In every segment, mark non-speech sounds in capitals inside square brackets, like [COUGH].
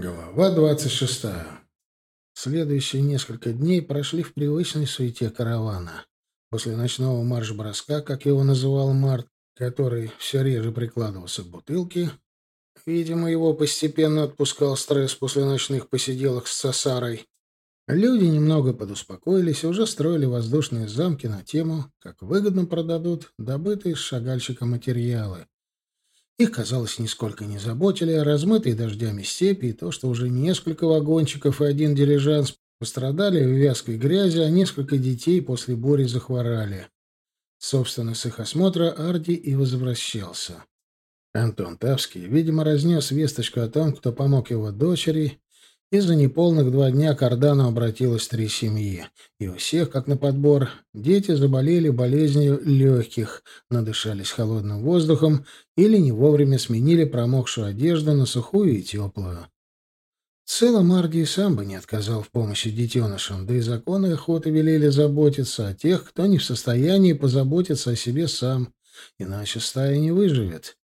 Глава двадцать шестая. Следующие несколько дней прошли в привычной суете каравана. После ночного марш-броска, как его называл Март, который все реже прикладывался к бутылке, видимо, его постепенно отпускал стресс после ночных посиделок с Сосарой, люди немного подуспокоились и уже строили воздушные замки на тему, как выгодно продадут добытые с шагальщика материалы. Их, казалось, нисколько не заботили, а размытые дождями степи и то, что уже несколько вагончиков и один дилижанс пострадали в вязкой грязи, а несколько детей после бури захворали. Собственно, с их осмотра Арди и возвращался. Антон Тавский, видимо, разнес весточку о том, кто помог его дочери, и за неполных два дня к Ордану обратилось три семьи. И у всех, как на подбор, дети заболели болезнью легких, надышались холодным воздухом или не вовремя сменили промокшую одежду на сухую и теплую. В целом Арди сам бы не отказал в помощи детенышам, да и законы охоты велели заботиться о тех, кто не в состоянии позаботиться о себе сам, иначе стая не выживет.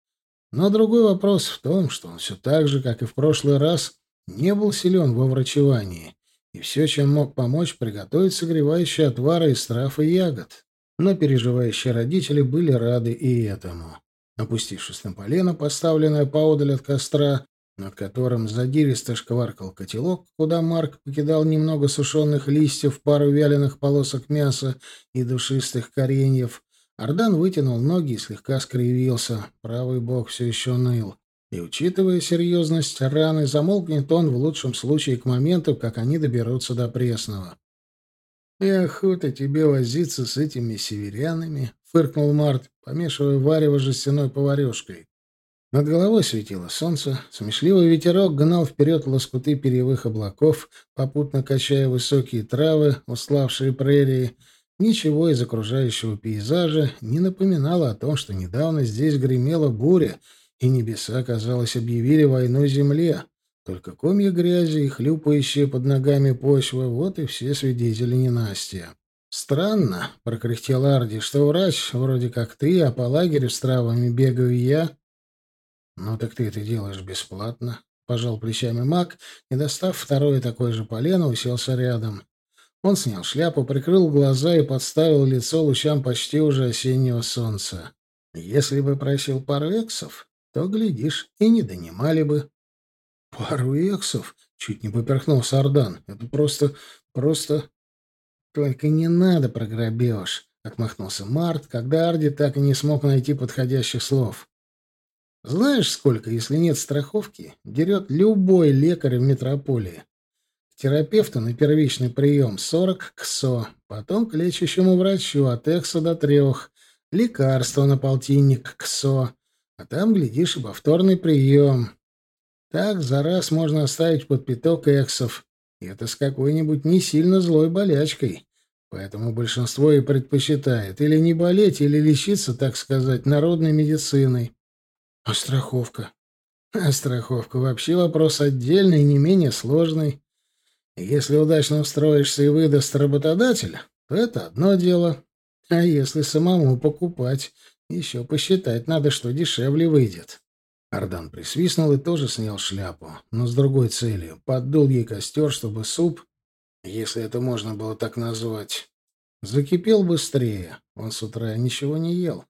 Но другой вопрос в том, что он все так же, как и в прошлый раз, не был силен во врачевании, и все, чем мог помочь, приготовить согревающие отвары из трав и ягод. Но переживающие родители были рады и этому. Опустившись на полено, поставленное поодаль от костра, над которым задиристо шкваркал котелок, куда Марк покидал немного сушеных листьев, пару вяленых полосок мяса и душистых кореньев, Ардан вытянул ноги и слегка скривился. Правый бок все еще ныл. И, учитывая серьезность раны, замолкнет он в лучшем случае к моменту, как они доберутся до Пресного. «И охота тебе возиться с этими северянами», — фыркнул Март, помешивая варево жестяной поварешкой. Над головой светило солнце, смешливый ветерок гнал вперед лоскуты перьевых облаков, попутно качая высокие травы, уславшие прерии. Ничего из окружающего пейзажа не напоминало о том, что недавно здесь гремела буря — и небеса, казалось, объявили войну земле. Только комья грязи и хлюпающие под ногами почва — вот и все свидетели ненастья. «Странно», — прокряхтел Арди, — «что врач вроде как ты, а по лагерю с травами бегаю я». «Ну так ты это делаешь бесплатно», — пожал плечами маг и, достав второе такое же полено, уселся рядом. Он снял шляпу, прикрыл глаза и подставил лицо лучам почти уже осеннего солнца. «Если бы просил пару эксов, то, глядишь, и не донимали бы. — Пару эксов? — чуть не поперхнулся Ардан. — Это просто... просто... — Только не надо про грабеж, — отмахнулся Март, когда Арди так и не смог найти подходящих слов. — Знаешь, сколько, если нет страховки, дерет любой лекарь в метрополии? Терапевту на первичный прием 40 ксо, потом к лечащему врачу от экса до трех, лекарство на полтинник ксо, а там, глядишь, и повторный прием. Так за раз можно оставить под пяток эксов. И это с какой-нибудь не сильно злой болячкой. Поэтому большинство и предпочитает или не болеть, или лечиться, так сказать, народной медициной. А страховка? А страховка вообще вопрос отдельный не менее сложный. Если удачно устроишься и выдаст работодатель, то это одно дело. А если самому покупать, еще посчитать надо, что дешевле выйдет. Ардан присвистнул и тоже снял шляпу, но с другой целью. Поддул ей костер, чтобы суп, если это можно было так назвать, закипел быстрее. Он с утра ничего не ел.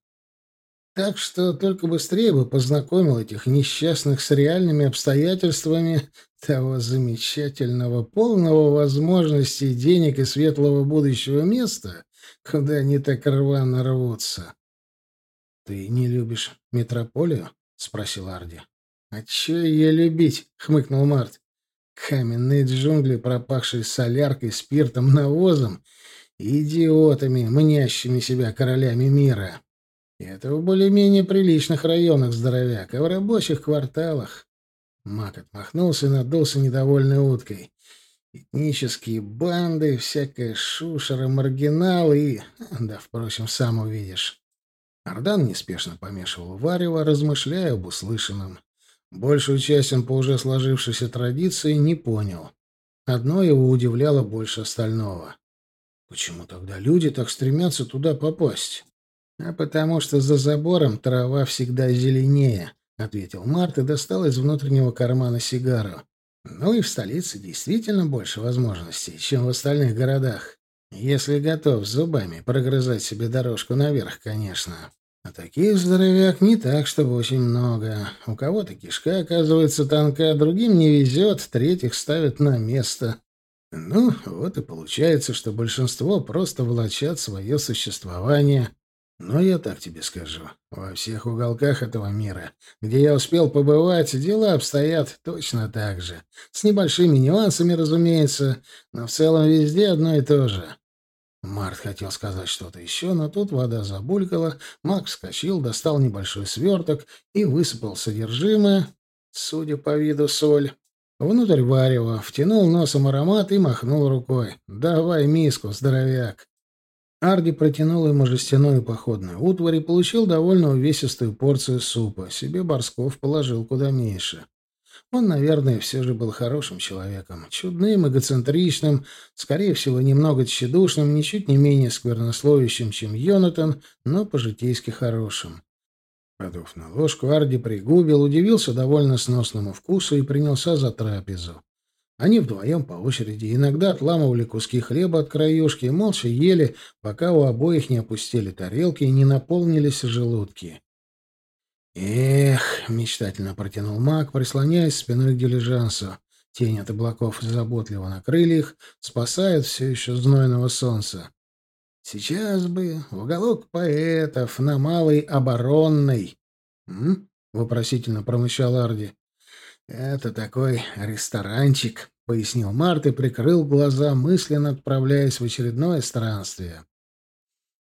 Так что только быстрее бы познакомил этих несчастных с реальными обстоятельствами того замечательного, полного возможностей, денег и светлого будущего места, куда они так рвано рвутся. «Ты не любишь метрополию?» — спросил Арди. «А чё ее любить?» — хмыкнул Март. «Каменные джунгли, пропахшие соляркой, спиртом, навозом, идиотами, мнящими себя королями мира. И это в более-менее приличных районах здоровяк, а в рабочих кварталах». Мак отмахнулся и надулся недовольной уткой. Этнические банды, всякая шушера, маргиналы и... Да, впрочем, сам увидишь. Ардан неспешно помешивал варево, размышляя об услышанном. Большую часть он по уже сложившейся традиции не понял. Одно его удивляло больше остального. Почему тогда люди так стремятся туда попасть? А потому что за забором трава всегда зеленее, ответил Март и достал из внутреннего кармана сигару. Ну и в столице действительно больше возможностей, чем в остальных городах. Если готов зубами прогрызать себе дорожку наверх, конечно. А таких здоровяк не так, чтобы очень много. У кого-то кишка оказывается тонка, другим не везет, третьих ставят на место. Ну, вот и получается, что большинство просто влачат свое существование. Но я так тебе скажу, во всех уголках этого мира, где я успел побывать, дела обстоят точно так же. С небольшими нюансами, разумеется, но в целом везде одно и то же. Март хотел сказать что-то еще, но тут вода забулькала, Мак вскочил, достал небольшой сверток и высыпал содержимое, судя по виду соль, внутрь варева, втянул носом аромат и махнул рукой. «Давай миску, здоровяк!» Арди протянул ему жестяную походную утварь и получил довольно увесистую порцию супа. Себе Борсков положил куда меньше. Он, наверное, все же был хорошим человеком, чудным, эгоцентричным, скорее всего, немного тщедушным, ничуть не менее сквернословящим, чем Йонатан, но по-житейски хорошим. Подув на ложку, Арди пригубил, удивился довольно сносному вкусу и принялся за трапезу. Они вдвоем по очереди иногда отламывали куски хлеба от краюшки и молча ели, пока у обоих не опустили тарелки и не наполнились желудки. «Эх!» — мечтательно протянул маг, прислоняясь спиной к дилижансу. Тень от облаков заботливо накрыли их, спасают все еще знойного солнца. «Сейчас бы в уголок поэтов на Малой Оборонной!» «М?» — вопросительно промычал Арди. «Это такой ресторанчик», — пояснил Март и прикрыл глаза, мысленно отправляясь в очередное странствие.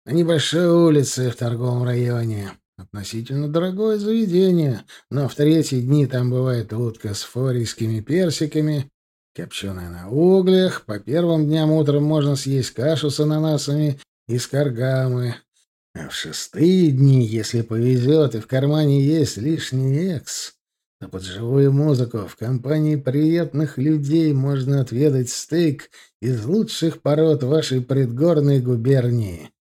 «На небольшой улице в торговом районе. Относительно дорогое заведение, но в третьи дни там бывает утка с форийскими персиками, копченая на углях, по первым дням утром можно съесть кашу с ананасами из каргамы, а в шестые дни, если повезет и в кармане есть лишний экс, то под живую музыку в компании приятных людей можно отведать стейк из лучших пород вашей предгорной губернии.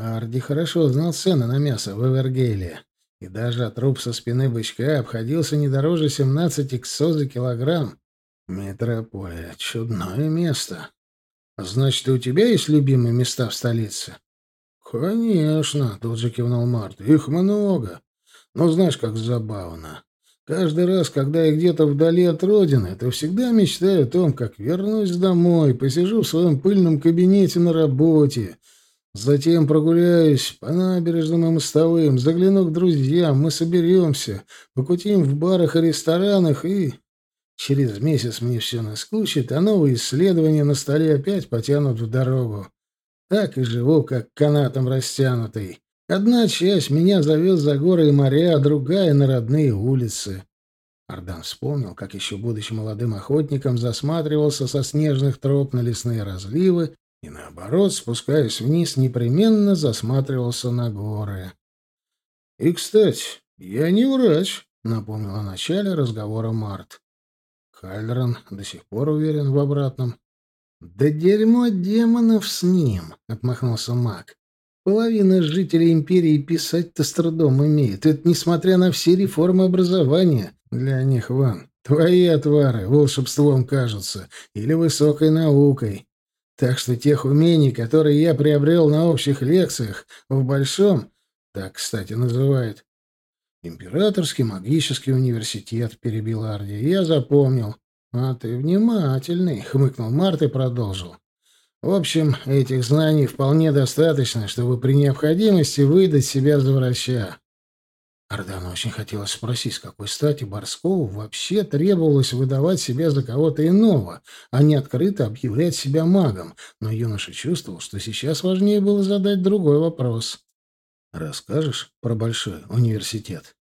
Арди хорошо знал цены на мясо в Эвергейле, и даже труп со спины бычка обходился не дороже 17 ксо за килограмм. Метрополия — чудное место. Значит, у тебя есть любимые места в столице? Конечно, тут же кивнул Март. Их много. Но знаешь, как забавно. Каждый раз, когда я где-то вдали от родины, то всегда мечтаю о том, как вернусь домой, посижу в своем пыльном кабинете на работе, Затем прогуляюсь по набережным и мостовым, загляну к друзьям, мы соберемся, покутим в барах и ресторанах, и... Через месяц мне все наскучит, а новые исследования на столе опять потянут в дорогу. Так и живу, как канатом растянутый. Одна часть меня зовет за горы и моря, а другая — на родные улицы. Ардан вспомнил, как еще будучи молодым охотником засматривался со снежных троп на лесные разливы и, наоборот, спускаясь вниз, непременно засматривался на горы. «И, кстати, я не врач», — напомнил о начале разговора Март. Хальдрон до сих пор уверен в обратном. «Да дерьмо демонов с ним!» — отмахнулся маг. «Половина жителей империи писать-то с трудом имеет. Это несмотря на все реформы образования. Для них, Ван, твои отвары волшебством кажутся или высокой наукой. Так что тех умений, которые я приобрел на общих лекциях в Большом, так, кстати, называют, Императорский магический университет, перебил Арди. Я запомнил. А ты внимательный, хмыкнул Март и продолжил. В общем, этих знаний вполне достаточно, чтобы при необходимости выдать себя за врача. Ардану очень хотелось спросить, с какой стати Борскову вообще требовалось выдавать себя за кого-то иного, а не открыто объявлять себя магом, но юноша чувствовал, что сейчас важнее было задать другой вопрос. «Расскажешь про большой университет?»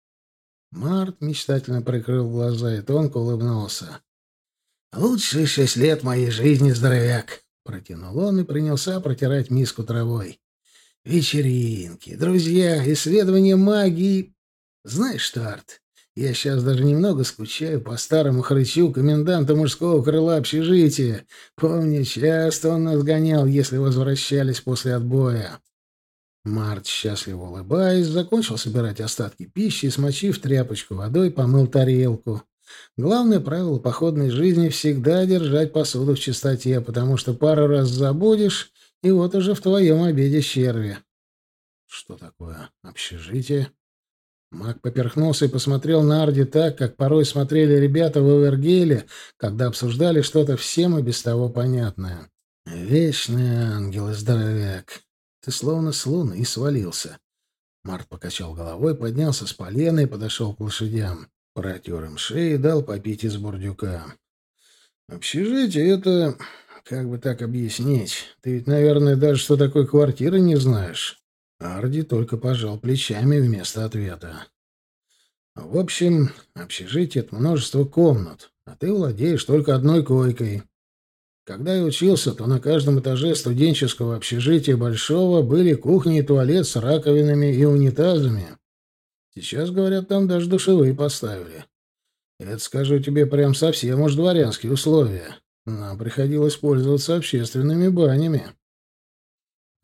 Март мечтательно прикрыл глаза и тонко улыбнулся. «Лучшие шесть лет моей жизни, здоровяк!» Протянул он и принялся протирать миску травой. «Вечеринки, друзья, исследования магии знаешь что, Арт, я сейчас даже немного скучаю по старому хрычу коменданта мужского крыла общежития. Помню, часто он нас гонял, если возвращались после отбоя. Март, счастливо улыбаясь, закончил собирать остатки пищи и, смочив тряпочку водой, помыл тарелку. Главное правило походной жизни — всегда держать посуду в чистоте, потому что пару раз забудешь, и вот уже в твоем обеде черви. Что такое общежитие? Маг поперхнулся и посмотрел на Арди так, как порой смотрели ребята в Эвергейле, когда обсуждали что-то всем и без того понятное. «Вечный ангел и здоровяк. Ты словно с луны и свалился». Март покачал головой, поднялся с полена и подошел к лошадям. Протер им шеи и дал попить из бурдюка. «Общежитие — это... как бы так объяснить? Ты ведь, наверное, даже что такое квартира не знаешь». Арди только пожал плечами вместо ответа. «В общем, общежитие — это множество комнат, а ты владеешь только одной койкой. Когда я учился, то на каждом этаже студенческого общежития Большого были кухня и туалет с раковинами и унитазами. Сейчас, говорят, там даже душевые поставили. Это, скажу тебе, прям совсем уж дворянские условия. Нам приходилось пользоваться общественными банями».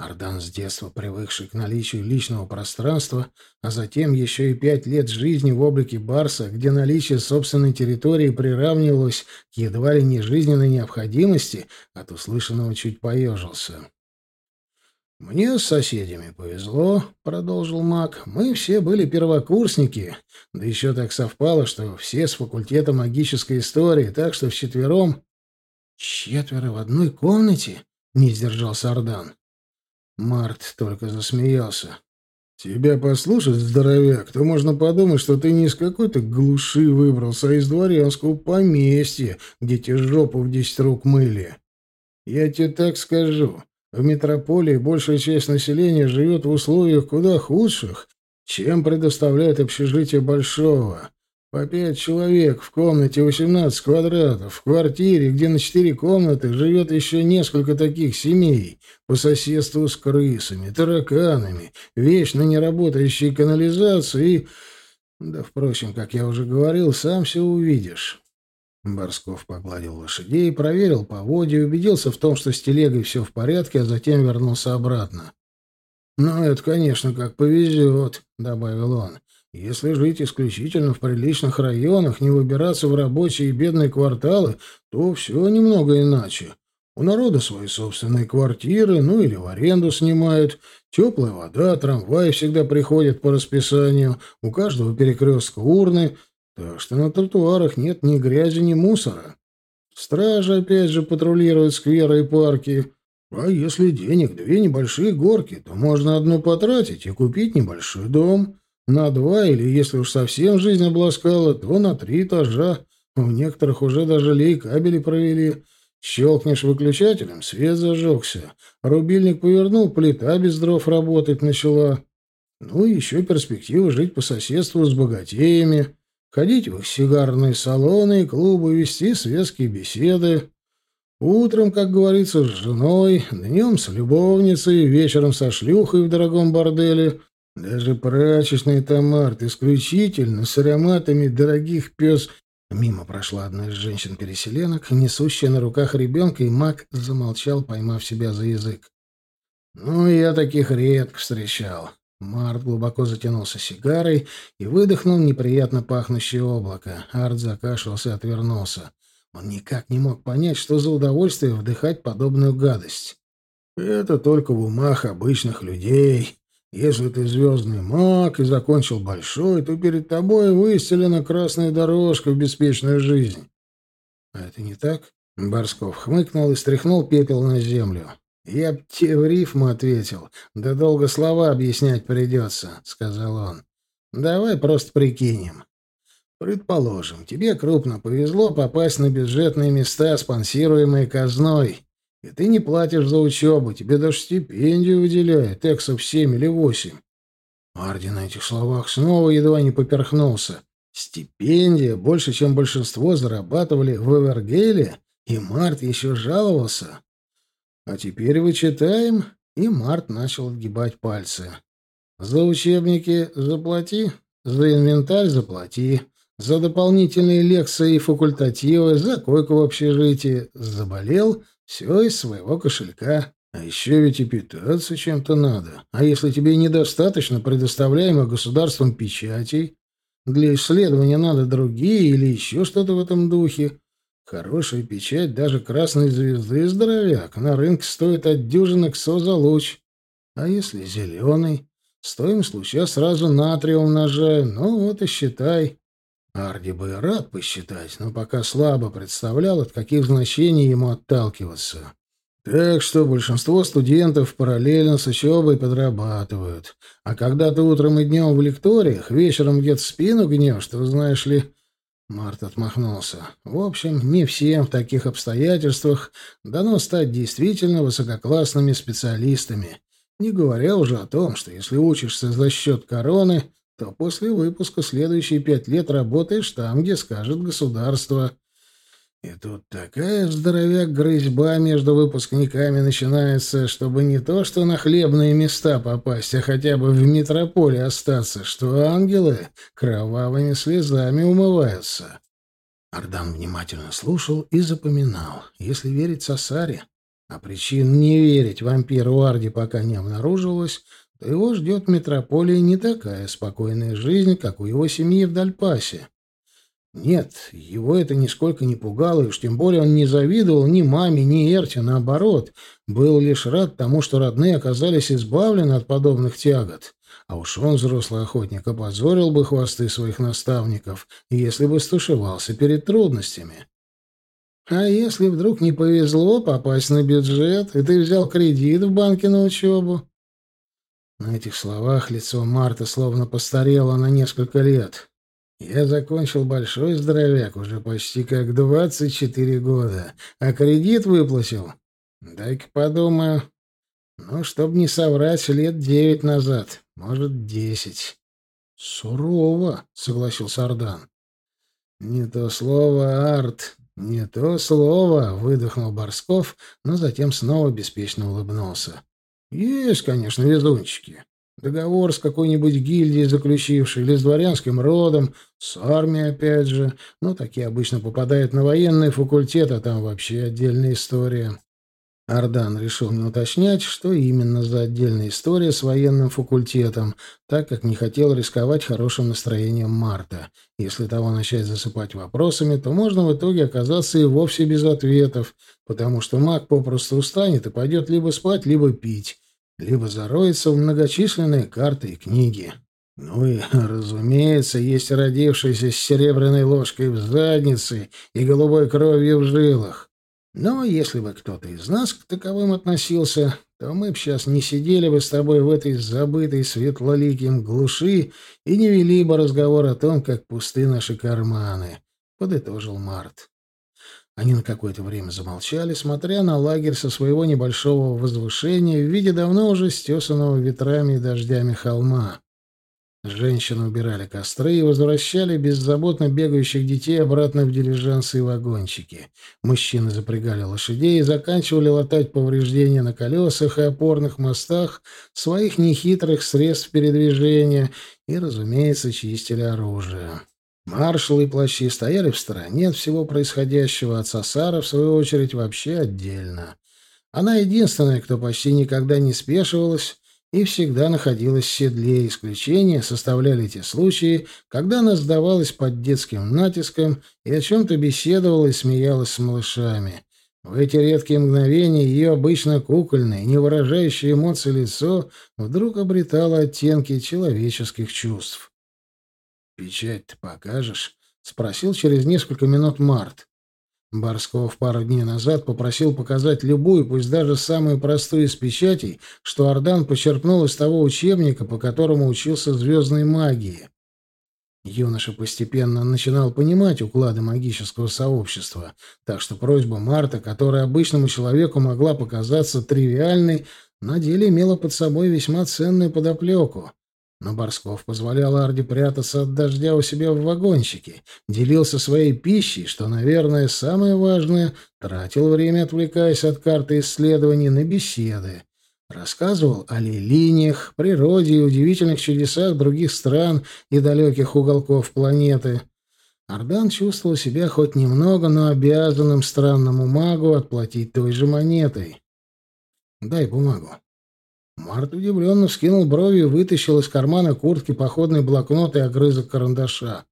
Ардан с детства привыкший к наличию личного пространства, а затем еще и пять лет жизни в облике Барса, где наличие собственной территории приравнивалось к едва ли не жизненной необходимости, от услышанного чуть поежился. «Мне с соседями повезло», — продолжил маг. «Мы все были первокурсники, да еще так совпало, что все с факультета магической истории, так что вчетвером...» «Четверо в одной комнате?» — не сдержался Ардан. Март только засмеялся. «Тебя послушать, здоровяк, то можно подумать, что ты не из какой-то глуши выбрался, а из дворянского поместья, где те жопу в десять рук мыли. Я тебе так скажу, в метрополии большая часть населения живет в условиях куда худших, чем предоставляет общежитие Большого. По пять человек в комнате 18 квадратов, в квартире, где на четыре комнаты живет еще несколько таких семей, по соседству с крысами, тараканами, вечно неработающей канализацией Да, впрочем, как я уже говорил, сам все увидишь. Борсков погладил лошадей, проверил поводья, убедился в том, что с телегой все в порядке, а затем вернулся обратно. «Ну, это, конечно, как повезет», — добавил он. Если жить исключительно в приличных районах, не выбираться в рабочие и бедные кварталы, то все немного иначе. У народа свои собственные квартиры, ну или в аренду снимают. Теплая вода, трамваи всегда приходят по расписанию, у каждого перекрестка урны, так что на тротуарах нет ни грязи, ни мусора. Стражи опять же патрулируют скверы и парки. А если денег две небольшие горки, то можно одну потратить и купить небольшой дом. На два или, если уж совсем жизнь обласкала, то на три этажа. В некоторых уже даже лей-кабели провели. Щелкнешь выключателем, свет зажегся. Рубильник повернул, плита без дров работать начала. Ну и еще перспектива жить по соседству с богатеями, ходить в их сигарные салоны и клубы, вести светские беседы. Утром, как говорится, с женой, днем с любовницей, вечером со шлюхой в дорогом борделе — даже прачечный Тамарт исключительно с ароматами дорогих пес... Мимо прошла одна из женщин-переселенок, несущая на руках ребенка, и маг замолчал, поймав себя за язык. «Ну, я таких редко встречал». Март глубоко затянулся сигарой и выдохнул неприятно пахнущее облако. Арт закашлялся и отвернулся. Он никак не мог понять, что за удовольствие вдыхать подобную гадость. «Это только в умах обычных людей», если ты звездный маг и закончил большой, то перед тобой выстелена красная дорожка в беспечную жизнь. А это не так? Борсков хмыкнул и стряхнул пепел на землю. «Я б тебе в рифму ответил. Да долго слова объяснять придется», — сказал он. «Давай просто прикинем. Предположим, тебе крупно повезло попасть на бюджетные места, спонсируемые казной. И ты не платишь за учебу, тебе даже стипендию выделяют, эксов семь или восемь. Арди на этих словах снова едва не поперхнулся. Стипендия больше, чем большинство зарабатывали в Эвергейле, и Март еще жаловался. А теперь вычитаем, и Март начал отгибать пальцы. За учебники заплати, за инвентарь заплати, за дополнительные лекции и факультативы, за койку в общежитии. Заболел все из своего кошелька. А еще ведь и питаться чем-то надо. А если тебе недостаточно предоставляемых государством печатей, Для исследования надо другие или еще что-то в этом духе. Хорошая печать даже красной звезды, здоровяк, на рынке стоит от дюжины ксо за луч. А если зеленый? Стоимость луча сразу на три умножаю. Ну вот и считай. Арди бы и рад посчитать, но пока слабо представлял, от каких значений ему отталкиваться. Так что большинство студентов параллельно с учебой подрабатывают. А когда ты утром и днем в лекториях, вечером где-то спину гнешь, то, знаешь ли... Март отмахнулся. В общем, не всем в таких обстоятельствах дано стать действительно высококлассными специалистами. Не говоря уже о том, что если учишься за счет короны, то после выпуска следующие пять лет работаешь там, где скажет государство. И тут такая здоровяк грызьба между выпускниками начинается, чтобы не то что на хлебные места попасть, а хотя бы в метрополе остаться, что ангелы кровавыми слезами умываются. Ардан внимательно слушал и запоминал. Если верить Сасаре, а причин не верить вампиру Арди пока не обнаружилось, то его ждет в метрополии не такая спокойная жизнь, как у его семьи в Дальпасе. Нет, его это нисколько не пугало, и уж тем более он не завидовал ни маме, ни Эрте, наоборот, был лишь рад тому, что родные оказались избавлены от подобных тягот. А уж он, взрослый охотник, опозорил бы хвосты своих наставников, если бы стушевался перед трудностями. А если вдруг не повезло попасть на бюджет, и ты взял кредит в банке на учебу? На этих словах лицо Марта словно постарело на несколько лет. Я закончил большой здоровяк уже почти как двадцать четыре года, а кредит выплатил. Дай-ка подумаю. Ну, чтобы не соврать, лет девять назад, может, десять. Сурово, согласился Ардан. Не то слово, Арт, не то слово, выдохнул Борсков, но затем снова беспечно улыбнулся. Есть, конечно, везунчики. Договор с какой-нибудь гильдией заключившей, или с дворянским родом, с армией опять же. Но такие обычно попадают на военный факультет, а там вообще отдельная история. Ардан решил не уточнять, что именно за отдельная история с военным факультетом, так как не хотел рисковать хорошим настроением Марта. Если того начать засыпать вопросами, то можно в итоге оказаться и вовсе без ответов, потому что маг попросту устанет и пойдет либо спать, либо пить либо зароется в многочисленные карты и книги. Ну и, [LAUGHS] разумеется, есть родившийся с серебряной ложкой в заднице и голубой кровью в жилах. Но если бы кто-то из нас к таковым относился, то мы б сейчас не сидели бы с тобой в этой забытой светлоликим глуши и не вели бы разговор о том, как пусты наши карманы, — подытожил Март. Они на какое-то время замолчали, смотря на лагерь со своего небольшого возвышения в виде давно уже стесанного ветрами и дождями холма. Женщины убирали костры и возвращали беззаботно бегающих детей обратно в дилижансы и вагончики. Мужчины запрягали лошадей и заканчивали латать повреждения на колесах и опорных мостах своих нехитрых средств передвижения и, разумеется, чистили оружие. Маршалы и плащи стояли в стороне от всего происходящего, от Сосара, в свою очередь, вообще отдельно. Она единственная, кто почти никогда не спешивалась и всегда находилась в седле. Исключения составляли те случаи, когда она сдавалась под детским натиском и о чем-то беседовала и смеялась с малышами. В эти редкие мгновения ее обычно кукольное, не выражающее эмоций лицо вдруг обретало оттенки человеческих чувств. «Печать-то покажешь?» — спросил через несколько минут Март. Барсков пару дней назад попросил показать любую, пусть даже самую простую из печатей, что Ардан почерпнул из того учебника, по которому учился звездной магии. Юноша постепенно начинал понимать уклады магического сообщества, так что просьба Марта, которая обычному человеку могла показаться тривиальной, на деле имела под собой весьма ценную подоплеку. Но Борсков позволял Арде прятаться от дождя у себя в вагончике, делился своей пищей, что, наверное, самое важное, тратил время, отвлекаясь от карты исследований, на беседы. Рассказывал о линиях, природе и удивительных чудесах других стран и далеких уголков планеты. Ардан чувствовал себя хоть немного, но обязанным странному магу отплатить той же монетой. «Дай бумагу», Март удивленно вскинул брови и вытащил из кармана куртки походный блокнот и огрызок карандаша.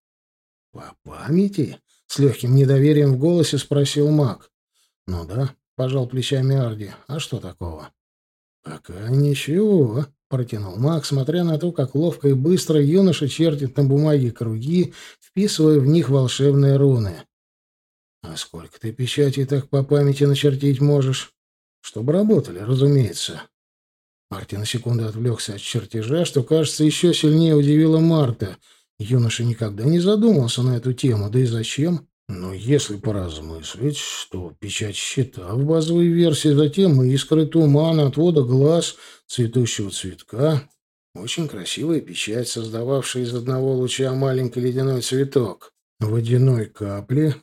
«По памяти?» — с легким недоверием в голосе спросил маг. «Ну да», — пожал плечами Арди. «А что такого?» «Пока ничего», — протянул маг, смотря на то, как ловко и быстро юноша чертит на бумаге круги, вписывая в них волшебные руны. «А сколько ты печатей так по памяти начертить можешь?» «Чтобы работали, разумеется». Марти на секунду отвлекся от чертежа, что, кажется, еще сильнее удивило Марта. Юноша никогда не задумывался на эту тему, да и зачем? Но если поразмыслить, что печать щита в базовой версии, затем искры тумана, отвода глаз, цветущего цветка. Очень красивая печать, создававшая из одного луча маленький ледяной цветок. Водяной капли.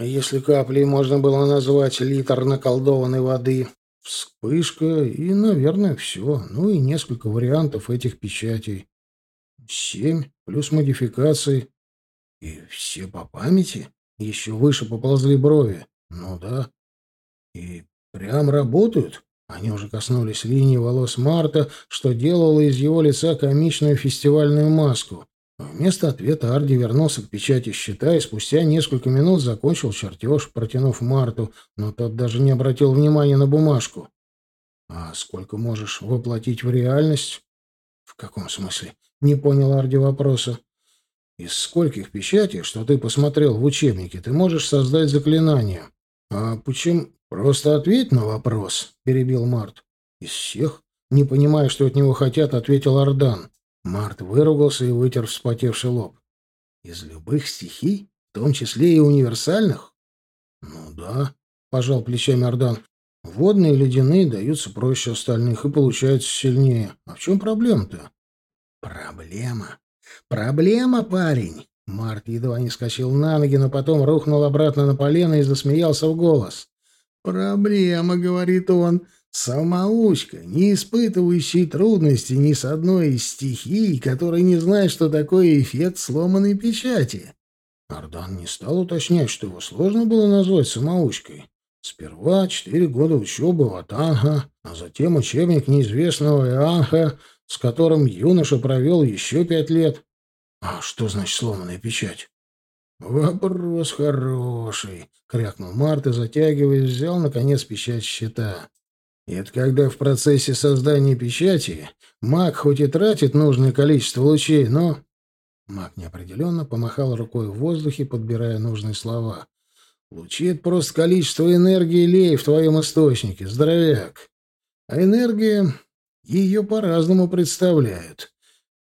Если каплей можно было назвать литр наколдованной воды, Вспышка и, наверное, все. Ну и несколько вариантов этих печатей. Семь плюс модификации. И все по памяти. Еще выше поползли брови. Ну да. И прям работают. Они уже коснулись линии волос Марта, что делало из его лица комичную фестивальную маску. Вместо ответа Арди вернулся к печати щита и спустя несколько минут закончил чертеж, протянув Марту, но тот даже не обратил внимания на бумажку. «А сколько можешь воплотить в реальность?» «В каком смысле?» — не понял Арди вопроса. «Из скольких печатей, что ты посмотрел в учебнике, ты можешь создать заклинание?» «А почему?» «Просто ответь на вопрос», — перебил Март. «Из всех?» Не понимая, что от него хотят, ответил Ардан. Март выругался и вытер вспотевший лоб. «Из любых стихий, в том числе и универсальных?» «Ну да», — пожал плечами Ардан. «Водные и ледяные даются проще остальных и получаются сильнее. А в чем проблема-то?» «Проблема? Проблема, парень!» Март едва не скачал на ноги, но потом рухнул обратно на полено и засмеялся в голос. «Проблема», — говорит он, Самоучка, не испытывающий трудностей ни с одной из стихий, который не знает, что такое эффект сломанной печати. Ардан не стал уточнять, что его сложно было назвать самоучкой. Сперва четыре года учебы в Атанха, а затем учебник неизвестного Ианха, с которым юноша провел еще пять лет. А что значит сломанная печать? «Вопрос хороший», — крякнул Март и, затягиваясь, взял, наконец, печать щита. Это когда в процессе создания печати маг хоть и тратит нужное количество лучей, но... Маг неопределенно помахал рукой в воздухе, подбирая нужные слова. Лучи — это просто количество энергии лей в твоем источнике, здоровяк. А энергия... Ее по-разному представляют.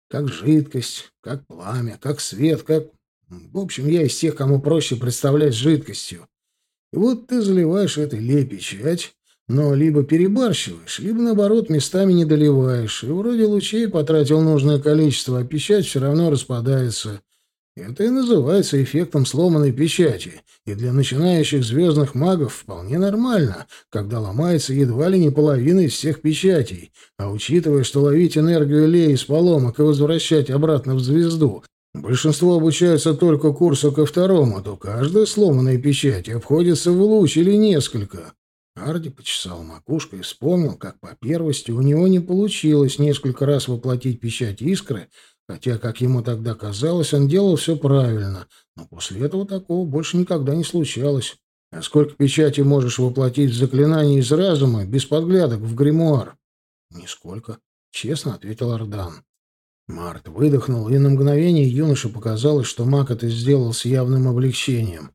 Как жидкость, как пламя, как свет, как... В общем, я из тех, кому проще представлять жидкостью. И вот ты заливаешь этой лей печать, но либо перебарщиваешь, либо, наоборот, местами не доливаешь. И вроде лучей потратил нужное количество, а печать все равно распадается. Это и называется эффектом сломанной печати. И для начинающих звездных магов вполне нормально, когда ломается едва ли не половина из всех печатей. А учитывая, что ловить энергию Леи из поломок и возвращать обратно в звезду Большинство обучаются только курсу ко второму, то каждая сломанная печать обходится в луч или несколько. Арди почесал макушку и вспомнил, как по первости у него не получилось несколько раз воплотить печать искры, хотя, как ему тогда казалось, он делал все правильно, но после этого такого больше никогда не случалось. А сколько печати можешь воплотить в заклинание из разума, без подглядок, в гримуар? Нисколько, честно ответил Ардан. Март выдохнул, и на мгновение юноше показалось, что маг это сделал с явным облегчением.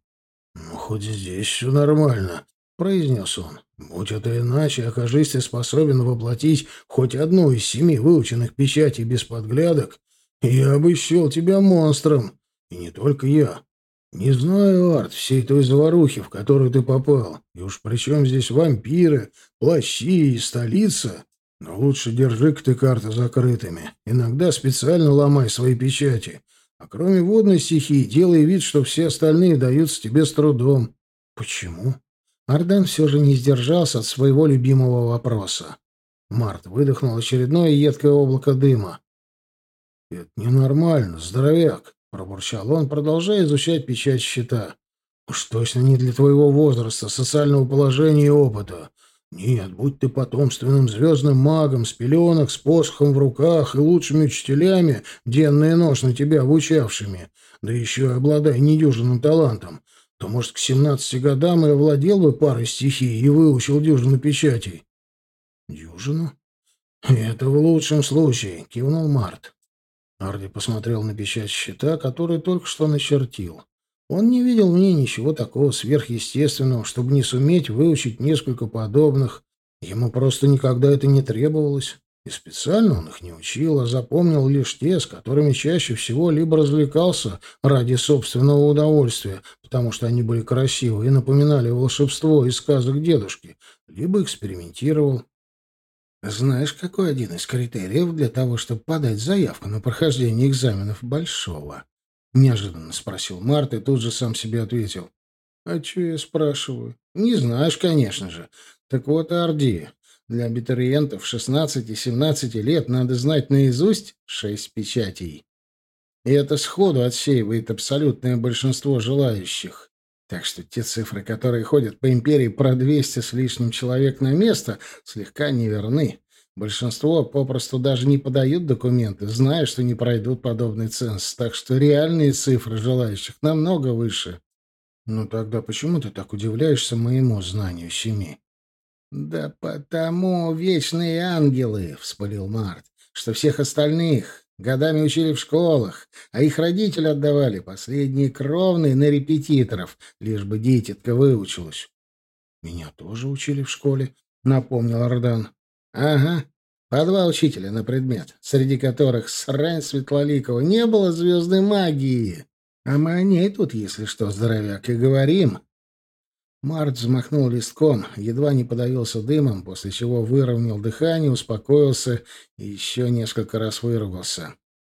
«Ну, хоть здесь все нормально», произнес он. «Будь это иначе, окажись ты способен воплотить хоть одну из семи выученных печатей без подглядок, я бы счел тебя монстром. И не только я. Не знаю, Арт, всей той заварухи, в которую ты попал. И уж при чем здесь вампиры, плащи и столица? Но лучше держи-ка ты карты закрытыми. Иногда специально ломай свои печати. А кроме водной стихии, делай вид, что все остальные даются тебе с трудом. Почему? Арден все же не сдержался от своего любимого вопроса. Март выдохнул очередное едкое облако дыма. «Это ненормально, здоровяк», — пробурчал он, продолжая изучать печать щита. «Уж точно не для твоего возраста, социального положения и опыта. Нет, будь ты потомственным звездным магом, с пеленок, с посохом в руках и лучшими учителями, денно и ночь на тебя обучавшими, да еще и обладая недюжинным талантом, то, может, к семнадцати годам и овладел бы парой стихий и выучил дюжину печатей. Дюжину? Это в лучшем случае, кивнул Март. Арди посмотрел на печать щита, который только что начертил. Он не видел в ней ничего такого сверхъестественного, чтобы не суметь выучить несколько подобных. Ему просто никогда это не требовалось. И специально он их не учил, а запомнил лишь те, с которыми чаще всего либо развлекался ради собственного удовольствия, потому что они были красивы и напоминали волшебство из сказок дедушки, либо экспериментировал. Знаешь, какой один из критериев для того, чтобы подать заявку на прохождение экзаменов Большого? Неожиданно спросил Март и тут же сам себе ответил. А что я спрашиваю? Не знаешь, конечно же. Так вот, Орди, для абитуриентов 16-17 лет надо знать наизусть шесть печатей. И это сходу отсеивает абсолютное большинство желающих. Так что те цифры, которые ходят по империи про 200 с лишним человек на место, слегка неверны. Большинство попросту даже не подают документы, зная, что не пройдут подобный ценз. Так что реальные цифры желающих намного выше. Ну тогда почему ты так удивляешься моему знанию семи? Да потому вечные ангелы, вспылил Март, что всех остальных Годами учили в школах, а их родители отдавали последние кровные на репетиторов, лишь бы дитятка выучилась. — Меня тоже учили в школе, — напомнил Ардан. — Ага, по два учителя на предмет, среди которых срань Светлоликова не было звездной магии. А мы о ней тут, если что, здоровяк, и говорим. Март взмахнул листком, едва не подавился дымом, после чего выровнял дыхание, успокоился и еще несколько раз выругался.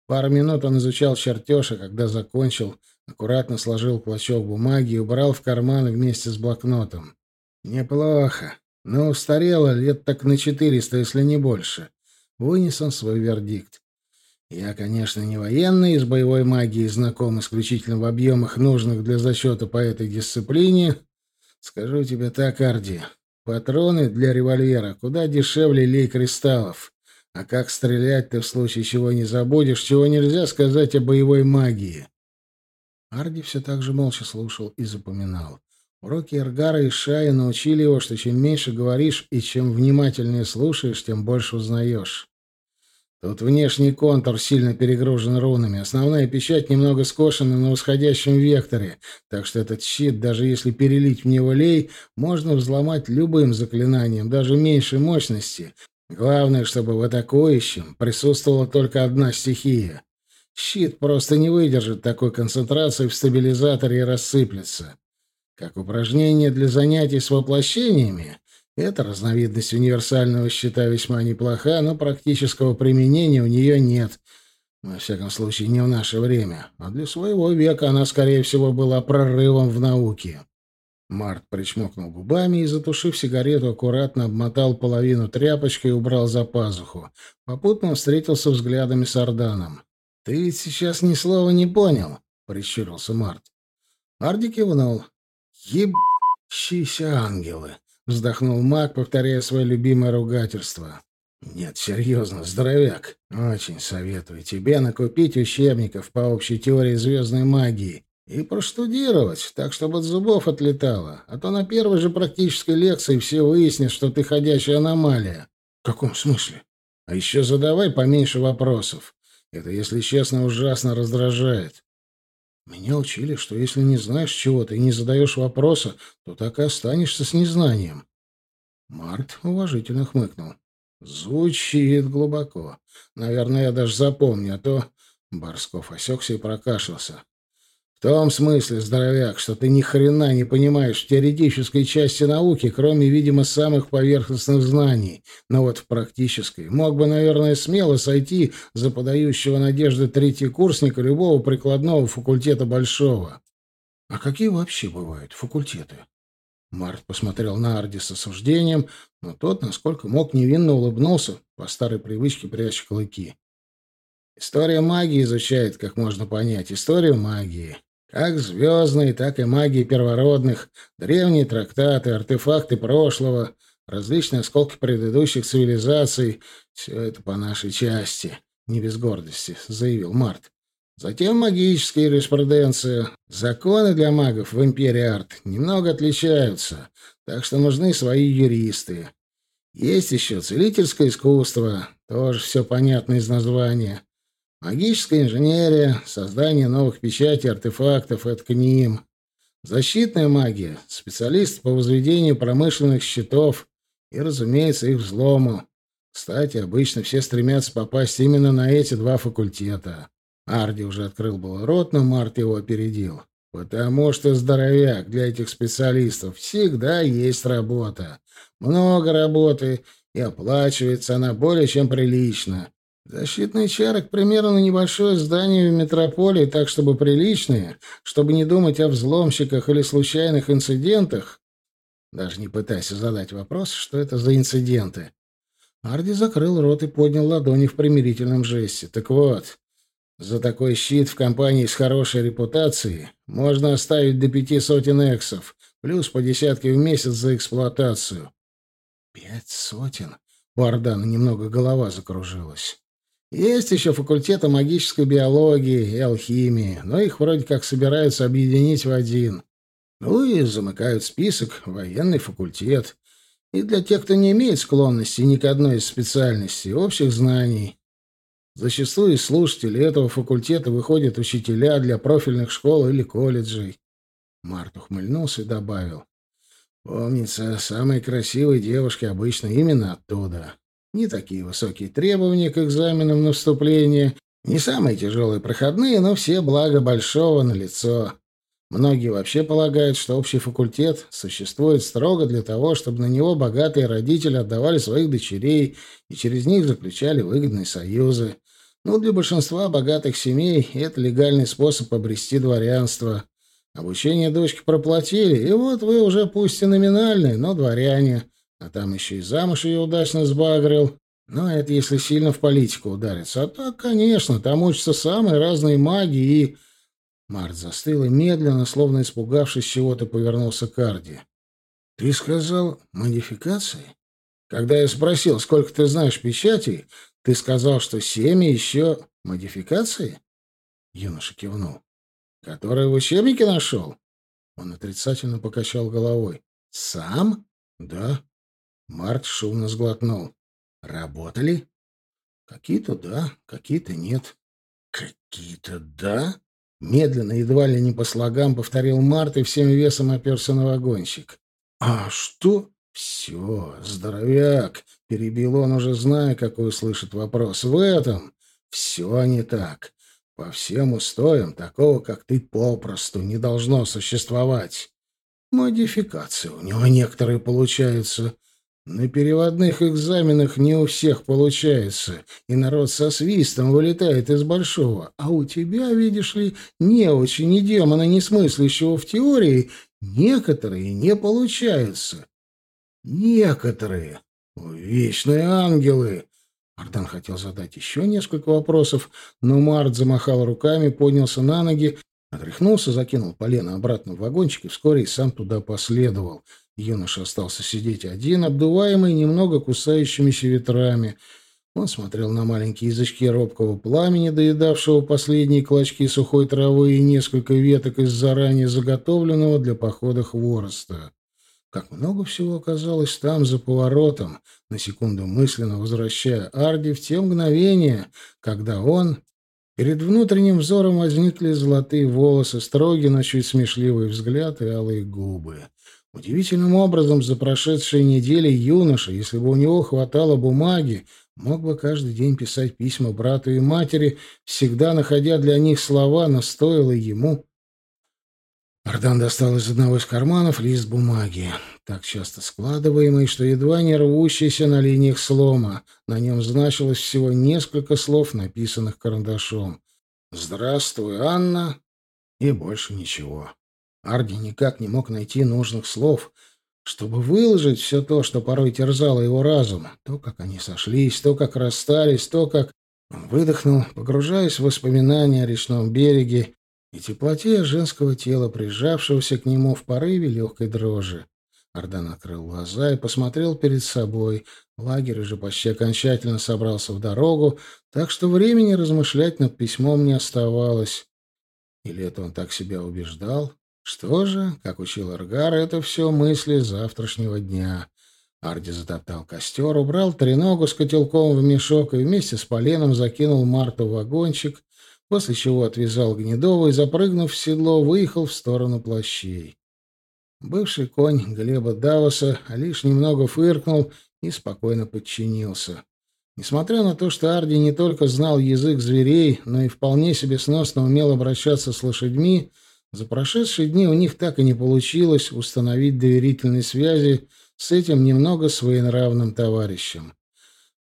Пару минут он изучал чертеж, а когда закончил, аккуратно сложил клочок бумаги и убрал в карман вместе с блокнотом. «Неплохо. Но устарело лет так на четыреста, если не больше». Вынес он свой вердикт. «Я, конечно, не военный, с боевой магией знаком исключительно в объемах, нужных для зачета по этой дисциплине, Скажу тебе так, Арди, патроны для револьвера куда дешевле лей-кристаллов. А как стрелять ты в случае чего не забудешь, чего нельзя сказать о боевой магии. Арди все так же молча слушал и запоминал. Уроки Эргара и Шая научили его, что чем меньше говоришь и чем внимательнее слушаешь, тем больше узнаешь. Тут внешний контур сильно перегружен рунами, основная печать немного скошена на восходящем векторе, так что этот щит, даже если перелить в него лей, можно взломать любым заклинанием, даже меньшей мощности. Главное, чтобы в атакующем присутствовала только одна стихия. Щит просто не выдержит такой концентрации в стабилизаторе и рассыплется. Как упражнение для занятий с воплощениями, эта разновидность универсального щита весьма неплоха, но практического применения у нее нет. Во всяком случае, не в наше время. А для своего века она, скорее всего, была прорывом в науке. Март причмокнул губами и, затушив сигарету, аккуратно обмотал половину тряпочкой и убрал за пазуху. Попутно встретился взглядами с Арданом. «Ты ведь сейчас ни слова не понял», — прищурился Март. Арди кивнул. «Еб***щися ангелы!» Вздохнул маг, повторяя свое любимое ругательство. «Нет, серьезно, здоровяк. Очень советую тебе накупить учебников по общей теории звездной магии и проштудировать, так, чтобы от зубов отлетало. А то на первой же практической лекции все выяснят, что ты ходячая аномалия». «В каком смысле?» «А еще задавай поменьше вопросов. Это, если честно, ужасно раздражает. Меня учили, что если не знаешь чего-то и не задаешь вопроса, то так и останешься с незнанием. Март уважительно хмыкнул. Звучит глубоко. Наверное, я даже запомню, а то... Барсков осекся и прокашлялся. В том смысле, здоровяк, что ты ни хрена не понимаешь в теоретической части науки, кроме, видимо, самых поверхностных знаний. Но вот в практической мог бы, наверное, смело сойти за подающего надежды третьекурсника любого прикладного факультета Большого. А какие вообще бывают факультеты? Март посмотрел на Арди с осуждением, но тот, насколько мог, невинно улыбнулся, по старой привычке пряча клыки. История магии изучает, как можно понять, историю магии. Как звездные, так и магии первородных, древние трактаты, артефакты прошлого, различные осколки предыдущих цивилизаций. Все это по нашей части, не без гордости, заявил Март. Затем магическая юриспруденция. Законы для магов в Империи Арт немного отличаются, так что нужны свои юристы. Есть еще целительское искусство, тоже все понятно из названия. Магическая инженерия, создание новых печатей, артефактов — это к ним. Защитная магия, специалист по возведению промышленных щитов и, разумеется, их взлому. Кстати, обычно все стремятся попасть именно на эти два факультета. Арди уже открыл был рот, но Март его опередил. Потому что здоровяк для этих специалистов всегда есть работа. Много работы, и оплачивается она более чем прилично. Защитные чары, к примеру, на небольшое здание в метрополии, так чтобы приличные, чтобы не думать о взломщиках или случайных инцидентах. Даже не пытайся задать вопрос, что это за инциденты. Арди закрыл рот и поднял ладони в примирительном жесте. Так вот, за такой щит в компании с хорошей репутацией можно оставить до пяти сотен эксов, плюс по десятке в месяц за эксплуатацию. Пять сотен? У Ардана немного голова закружилась. Есть еще факультеты магической биологии и алхимии, но их вроде как собираются объединить в один. Ну и замыкают список военный факультет. И для тех, кто не имеет склонности ни к одной из специальностей, общих знаний. Зачастую из слушателей этого факультета выходят учителя для профильных школ или колледжей. Март ухмыльнулся и добавил. Помнится, самые красивые девушки обычно именно оттуда. Не такие высокие требования к экзаменам на вступление, не самые тяжелые проходные, но все блага большого на лицо. Многие вообще полагают, что общий факультет существует строго для того, чтобы на него богатые родители отдавали своих дочерей и через них заключали выгодные союзы. Но для большинства богатых семей это легальный способ обрести дворянство. Обучение дочки проплатили, и вот вы уже пусть и номинальные, но дворяне. А там еще и замуж ее удачно сбагрил. Но это если сильно в политику удариться. А так, конечно, там учатся самые разные маги и... Март застыл и медленно, словно испугавшись чего-то, повернулся к Арди. «Ты сказал модификации? Когда я спросил, сколько ты знаешь печатей, ты сказал, что семь и еще модификации?» Юноша кивнул. Который в учебнике нашел? Он отрицательно покачал головой. Сам? Да. Март шумно сглотнул. Работали? Какие-то да, какие-то нет. Какие-то да? Медленно, едва ли не по слогам, повторил Март и всем весом оперся на вагончик. А что? Все, здоровяк, перебил он, уже зная, какой услышит вопрос. В этом все не так. По всем устоям такого, как ты, попросту не должно существовать. Модификации у него некоторые получаются. На переводных экзаменах не у всех получается, и народ со свистом вылетает из большого. А у тебя, видишь ли, не очень и демона, не смыслящего в теории, некоторые не получаются. Некоторые. Вечные ангелы. Ардан хотел задать еще несколько вопросов, но Март замахал руками, поднялся на ноги, отряхнулся, закинул полено обратно в вагончик и вскоре и сам туда последовал. Юноша остался сидеть один, обдуваемый немного кусающимися ветрами. Он смотрел на маленькие язычки робкого пламени, доедавшего последние клочки сухой травы и несколько веток из заранее заготовленного для похода хвороста. Как много всего оказалось там, за поворотом, на секунду мысленно возвращая Арди в те мгновения, когда он... Перед внутренним взором возникли золотые волосы, строгий, но чуть смешливый взгляд и алые губы. Удивительным образом за прошедшие недели юноша, если бы у него хватало бумаги, мог бы каждый день писать письма брату и матери, всегда находя для них слова, но стоило ему Ардан достал из одного из карманов лист бумаги, так часто складываемый, что едва не рвущийся на линиях слома. На нем значилось всего несколько слов, написанных карандашом. «Здравствуй, Анна!» и больше ничего. Арди никак не мог найти нужных слов, чтобы выложить все то, что порой терзало его разум. То, как они сошлись, то, как расстались, то, как... Он выдохнул, погружаясь в воспоминания о речном береге и теплоте женского тела, прижавшегося к нему в порыве легкой дрожи. Ардан открыл глаза и посмотрел перед собой. Лагерь уже почти окончательно собрался в дорогу, так что времени размышлять над письмом не оставалось. Или это он так себя убеждал? Что же, как учил Аргар, это все мысли завтрашнего дня. Арди затоптал костер, убрал треногу с котелком в мешок и вместе с поленом закинул Марту в вагончик, после чего отвязал Гнедова и, запрыгнув в седло, выехал в сторону плащей. Бывший конь Глеба Давоса лишь немного фыркнул и спокойно подчинился. Несмотря на то, что Арди не только знал язык зверей, но и вполне себе сносно умел обращаться с лошадьми, за прошедшие дни у них так и не получилось установить доверительные связи с этим немного своенравным товарищем.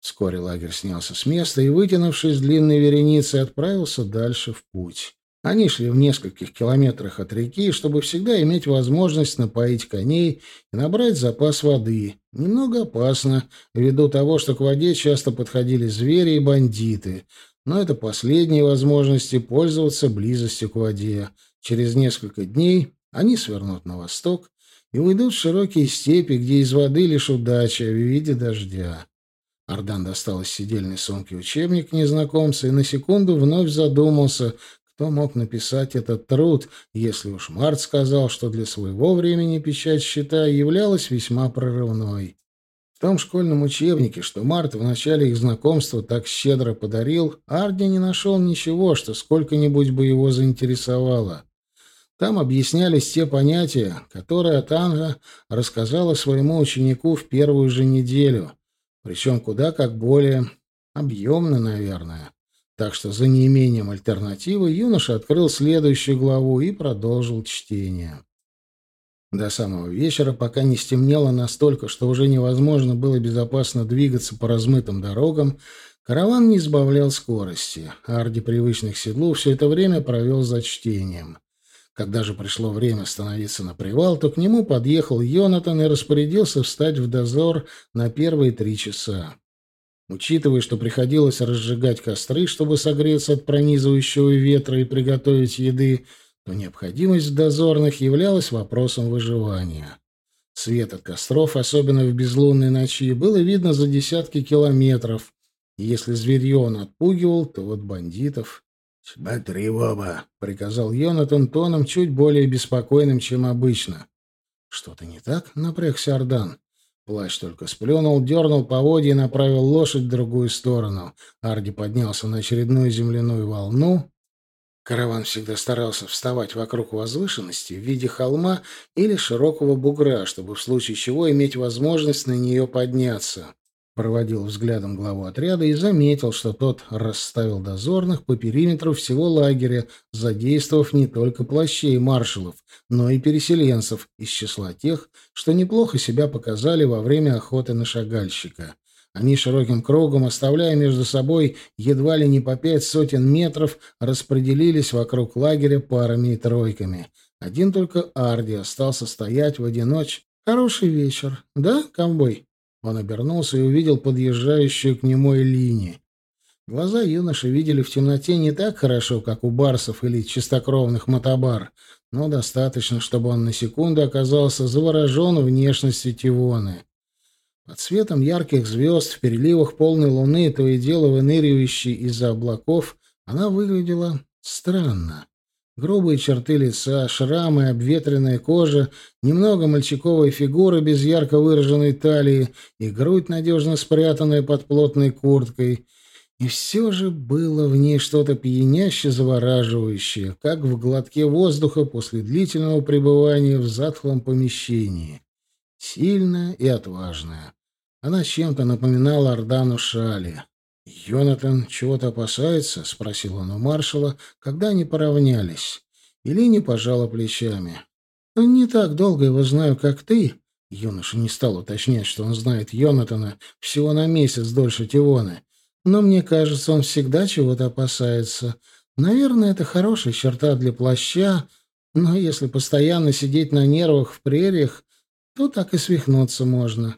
Вскоре лагерь снялся с места и, вытянувшись длинной вереницей, отправился дальше в путь. Они шли в нескольких километрах от реки, чтобы всегда иметь возможность напоить коней и набрать запас воды. Немного опасно, ввиду того, что к воде часто подходили звери и бандиты, но это последние возможности пользоваться близостью к воде. Через несколько дней они свернут на восток и уйдут в широкие степи, где из воды лишь удача в виде дождя. Ардан достал из сидельной сумки учебник незнакомца и на секунду вновь задумался, кто мог написать этот труд, если уж Март сказал, что для своего времени печать щита являлась весьма прорывной. В том школьном учебнике, что Март в начале их знакомства так щедро подарил, Арди не нашел ничего, что сколько-нибудь бы его заинтересовало. Там объяснялись те понятия, которые Танга рассказала своему ученику в первую же неделю, причем куда как более объемно, наверное. Так что за неимением альтернативы юноша открыл следующую главу и продолжил чтение. До самого вечера, пока не стемнело настолько, что уже невозможно было безопасно двигаться по размытым дорогам, караван не избавлял скорости. Арди, привычных седлу, все это время провел за чтением. Когда же пришло время становиться на привал, то к нему подъехал Йонатан и распорядился встать в дозор на первые три часа. Учитывая, что приходилось разжигать костры, чтобы согреться от пронизывающего ветра и приготовить еды, то необходимость в дозорных являлась вопросом выживания. Свет от костров, особенно в безлунной ночи, было видно за десятки километров, и если зверье он отпугивал, то вот бандитов «Смотри в оба!» — приказал Йонатан тоном чуть более беспокойным, чем обычно. «Что-то не так?» — напрягся Ардан. Плащ только сплюнул, дернул поводья и направил лошадь в другую сторону. Арди поднялся на очередную земляную волну. Караван всегда старался вставать вокруг возвышенности в виде холма или широкого бугра, чтобы в случае чего иметь возможность на нее подняться проводил взглядом главу отряда и заметил, что тот расставил дозорных по периметру всего лагеря, задействовав не только плащей маршалов, но и переселенцев из числа тех, что неплохо себя показали во время охоты на шагальщика. Они широким кругом, оставляя между собой едва ли не по пять сотен метров, распределились вокруг лагеря парами и тройками. Один только Арди остался стоять в одиночь. «Хороший вечер, да, ковбой?» Он обернулся и увидел подъезжающую к нему Элини. Глаза юноши видели в темноте не так хорошо, как у барсов или чистокровных мотобар, но достаточно, чтобы он на секунду оказался заворожен внешностью Тивоны. Под светом ярких звезд, в переливах полной луны, то и дело выныривающей из-за облаков, она выглядела странно. Грубые черты лица, шрамы, обветренная кожа, немного мальчиковой фигуры без ярко выраженной талии и грудь, надежно спрятанная под плотной курткой. И все же было в ней что-то пьяняще завораживающее, как в глотке воздуха после длительного пребывания в затхлом помещении. Сильная и отважная. Она чем-то напоминала Ордану Шали. «Йонатан чего-то опасается?» — спросил он у маршала, когда они поравнялись. Или не пожала плечами. «Не так долго его знаю, как ты». Юноша не стал уточнять, что он знает Йонатана всего на месяц дольше Тивоны. «Но мне кажется, он всегда чего-то опасается. Наверное, это хорошая черта для плаща, но если постоянно сидеть на нервах в прериях, то так и свихнуться можно».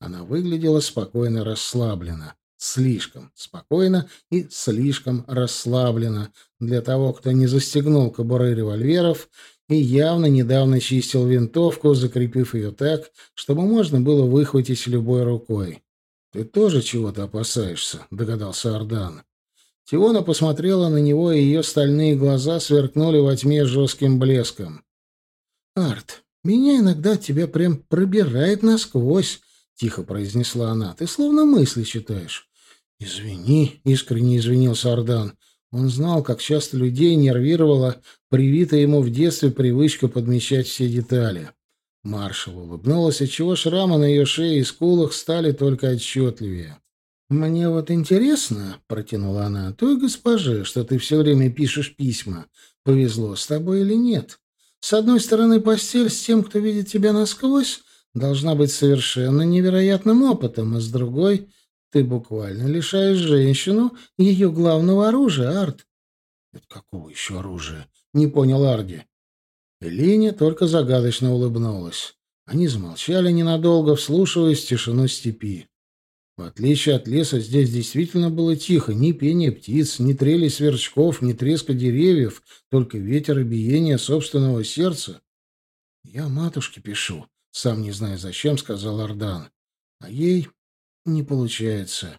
Она выглядела спокойно расслабленно. Слишком спокойно и слишком расслабленно для того, кто не застегнул кобуры револьверов и явно недавно чистил винтовку, закрепив ее так, чтобы можно было выхватить любой рукой. «Ты тоже чего-то опасаешься?» — догадался Ардан. Тиона посмотрела на него, и ее стальные глаза сверкнули во тьме жестким блеском. «Арт, меня иногда тебя прям пробирает насквозь», — тихо произнесла она. «Ты словно мысли читаешь». «Извини», — искренне извинился Ардан. Он знал, как часто людей нервировала привитая ему в детстве привычка подмечать все детали. Маршал улыбнулась, отчего шрамы на ее шее и скулах стали только отчетливее. «Мне вот интересно», — протянула она, — «той госпоже, что ты все время пишешь письма, повезло с тобой или нет? С одной стороны, постель с тем, кто видит тебя насквозь, должна быть совершенно невероятным опытом, а с другой ты буквально лишаешь женщину ее главного оружия, Арт. Это какого еще оружия? Не понял Арди. Линя только загадочно улыбнулась. Они замолчали ненадолго, вслушиваясь в тишину степи. В отличие от леса, здесь действительно было тихо. Ни пения птиц, ни трели сверчков, ни треска деревьев, только ветер и биение собственного сердца. «Я матушке пишу», — сам не знаю зачем, — сказал Ардан. «А ей не получается.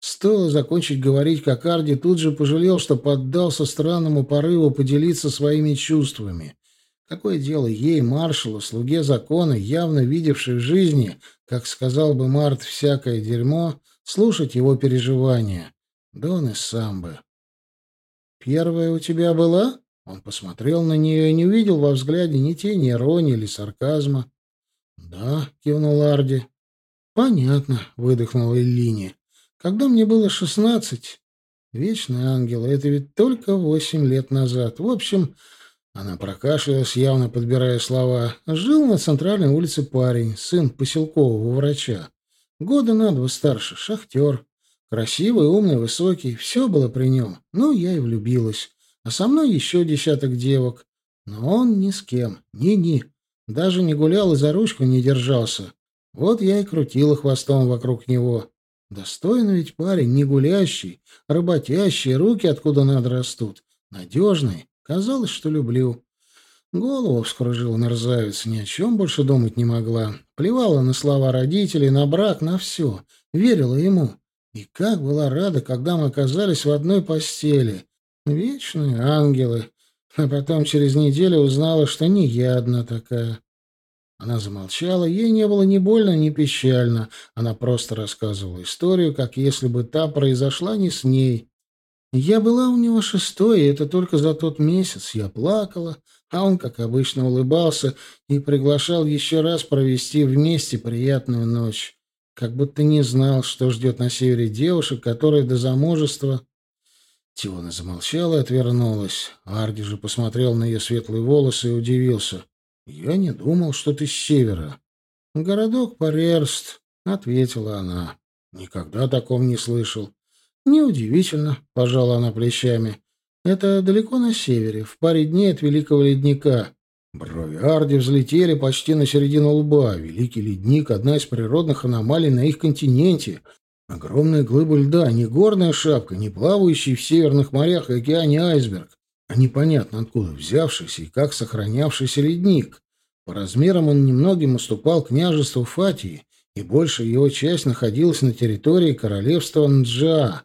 Стоило закончить говорить, как Арди тут же пожалел, что поддался странному порыву поделиться своими чувствами. Какое дело ей, маршалу, слуге закона, явно видевшей в жизни, как сказал бы Март, всякое дерьмо, слушать его переживания? Да он и сам бы. «Первая у тебя была?» Он посмотрел на нее и не увидел во взгляде ни тени иронии или сарказма. «Да», — кивнул Арди. «Понятно», — выдохнула Эллини. «Когда мне было шестнадцать...» «Вечный ангел, это ведь только восемь лет назад. В общем...» Она прокашлялась, явно подбирая слова. «Жил на центральной улице парень, сын поселкового врача. Года на два старше, шахтер. Красивый, умный, высокий. Все было при нем. Ну, я и влюбилась. А со мной еще десяток девок. Но он ни с кем, ни-ни. Даже не гулял и за ручку не держался. Вот я и крутила хвостом вокруг него. Достойный ведь парень, не гулящий, работящий, руки откуда надо растут. Надежный. Казалось, что люблю. Голову вскружил мерзавец, ни о чем больше думать не могла. Плевала на слова родителей, на брак, на все. Верила ему. И как была рада, когда мы оказались в одной постели. Вечные ангелы. А потом через неделю узнала, что не я одна такая. Она замолчала, ей не было ни больно, ни печально. Она просто рассказывала историю, как если бы та произошла не с ней. Я была у него шестой, и это только за тот месяц. Я плакала, а он, как обычно, улыбался и приглашал еще раз провести вместе приятную ночь. Как будто не знал, что ждет на севере девушек, которые до замужества... Тиона замолчала и отвернулась. Арди же посмотрел на ее светлые волосы и удивился. «Я не думал, что ты с севера». «Городок Парерст», — ответила она. «Никогда о таком не слышал». «Неудивительно», — пожала она плечами. «Это далеко на севере, в паре дней от Великого Ледника». Брови Арди взлетели почти на середину лба. Великий ледник — одна из природных аномалий на их континенте. Огромная глыба льда, не горная шапка, не плавающий в северных морях и океане айсберг, непонятно откуда взявшийся и как сохранявшийся ледник. По размерам он немногим уступал княжеству Фатии, и большая его часть находилась на территории королевства Нджа.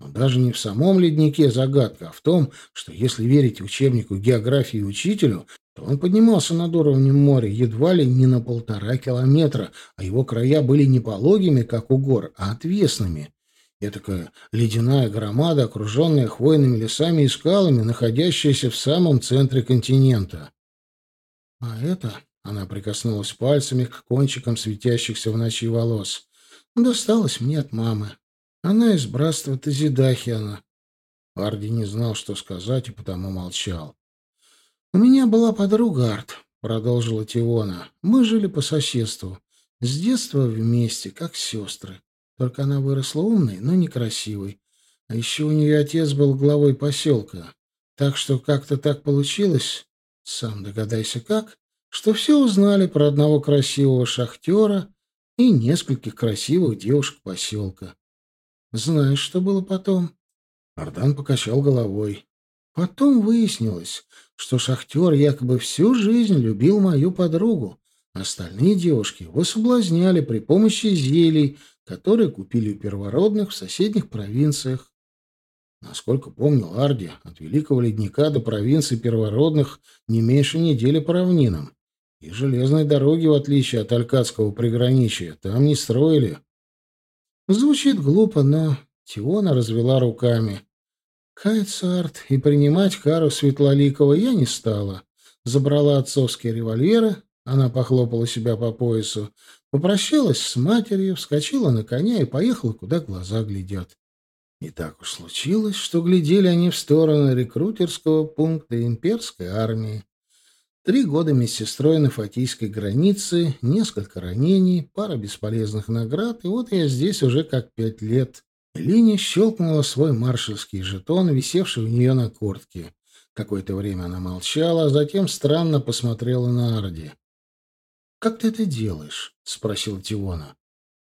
Но даже не в самом леднике загадка, а в том, что если верить учебнику географии учителю, то он поднимался над уровнем моря едва ли не на полтора километра, а его края были не пологими, как у гор, а отвесными. Этакая ледяная громада, окруженная хвойными лесами и скалами, находящаяся в самом центре континента. А это, она прикоснулась пальцами к кончикам светящихся в ночи волос, досталось мне от мамы. Она из братства Тазидахиана. Арди не знал, что сказать, и потому молчал. «У меня была подруга Арт», — продолжила Тиона. «Мы жили по соседству. С детства вместе, как сестры. Только она выросла умной, но некрасивой. А еще у нее отец был главой поселка. Так что как-то так получилось, сам догадайся как, что все узнали про одного красивого шахтера и нескольких красивых девушек поселка. Знаешь, что было потом? Ардан покачал головой. Потом выяснилось, что шахтер якобы всю жизнь любил мою подругу. Остальные девушки его соблазняли при помощи зелий, которые купили у первородных в соседних провинциях. Насколько помнил Арди, от Великого Ледника до провинции первородных не меньше недели по равнинам. И железной дороги, в отличие от Алькадского приграничья, там не строили. Звучит глупо, но Тиона развела руками. Каяться Арт и принимать кару Светлоликова я не стала. Забрала отцовские револьверы, она похлопала себя по поясу, попрощалась с матерью, вскочила на коня и поехала, куда глаза глядят. И так уж случилось, что глядели они в сторону рекрутерского пункта имперской армии. Три года медсестрой на фатийской границе, несколько ранений, пара бесполезных наград, и вот я здесь уже как пять лет. Линия щелкнула свой маршальский жетон, висевший у нее на куртке. Какое-то время она молчала, а затем странно посмотрела на Арди. «Как ты это делаешь?» — спросил Тиона.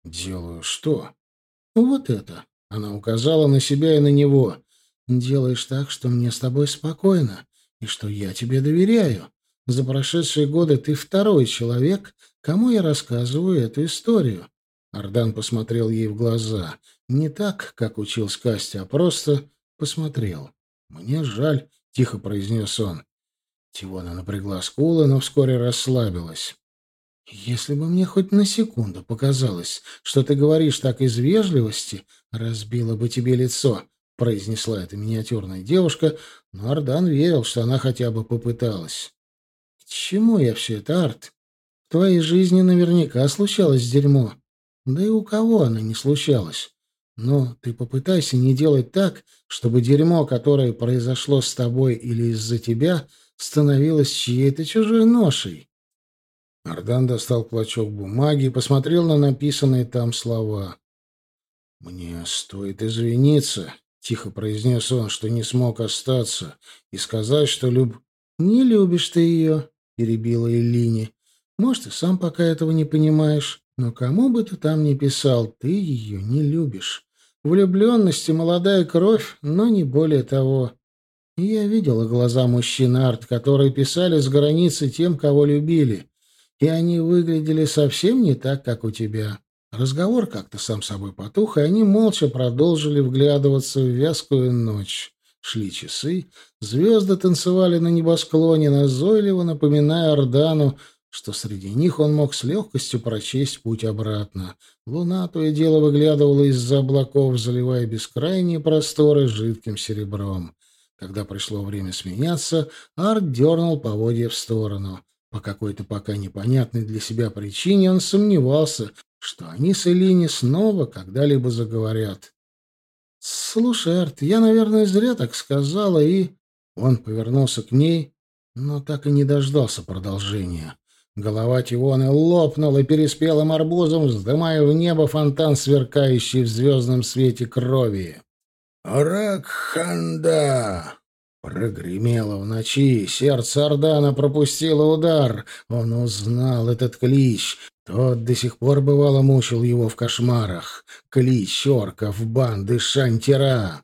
«Делаю что?» «Вот это». Она указала на себя и на него. «Делаешь так, что мне с тобой спокойно, и что я тебе доверяю. За прошедшие годы ты второй человек, кому я рассказываю эту историю». Ардан посмотрел ей в глаза. Не так, как учил Кастя, а просто посмотрел. «Мне жаль», — тихо произнес он. Тивона напрягла скулы, но вскоре расслабилась. «Если бы мне хоть на секунду показалось, что ты говоришь так из вежливости, разбила бы тебе лицо», — произнесла эта миниатюрная девушка, но Ардан верил, что она хотя бы попыталась. «К чему я все это, Арт? В твоей жизни наверняка случалось дерьмо. Да и у кого оно не случалось. Но ты попытайся не делать так, чтобы дерьмо, которое произошло с тобой или из-за тебя, становилось чьей-то чужой ношей. Ардан достал клочок бумаги и посмотрел на написанные там слова. «Мне стоит извиниться», — тихо произнес он, — «что не смог остаться, и сказать, что люб...» «Не любишь ты ее», — перебила Эллини. «Может, и сам пока этого не понимаешь, но кому бы ты там ни писал, ты ее не любишь. Влюбленность и молодая кровь, но не более того. Я видела глаза мужчин Арт, которые писали с границы тем, кого любили, и они выглядели совсем не так, как у тебя. Разговор как-то сам собой потух, и они молча продолжили вглядываться в вязкую ночь. Шли часы, звезды танцевали на небосклоне, назойливо напоминая Ордану, что среди них он мог с легкостью прочесть путь обратно. Луна то и дело выглядывала из-за облаков, заливая бескрайние просторы жидким серебром. Когда пришло время сменяться, Арт дернул поводья в сторону. По какой-то пока непонятной для себя причине он сомневался, что они с Элини снова когда-либо заговорят. «Слушай, Арт, я, наверное, зря так сказала, и...» Он повернулся к ней, но так и не дождался продолжения. Голова Тивоны лопнула переспелым арбузом, вздымая в небо фонтан, сверкающий в звездном свете крови. «Ракханда!» Прогремело в ночи, сердце Ордана пропустило удар. Он узнал этот клич. Тот до сих пор бывало мучил его в кошмарах. Клич орков банды Шантира.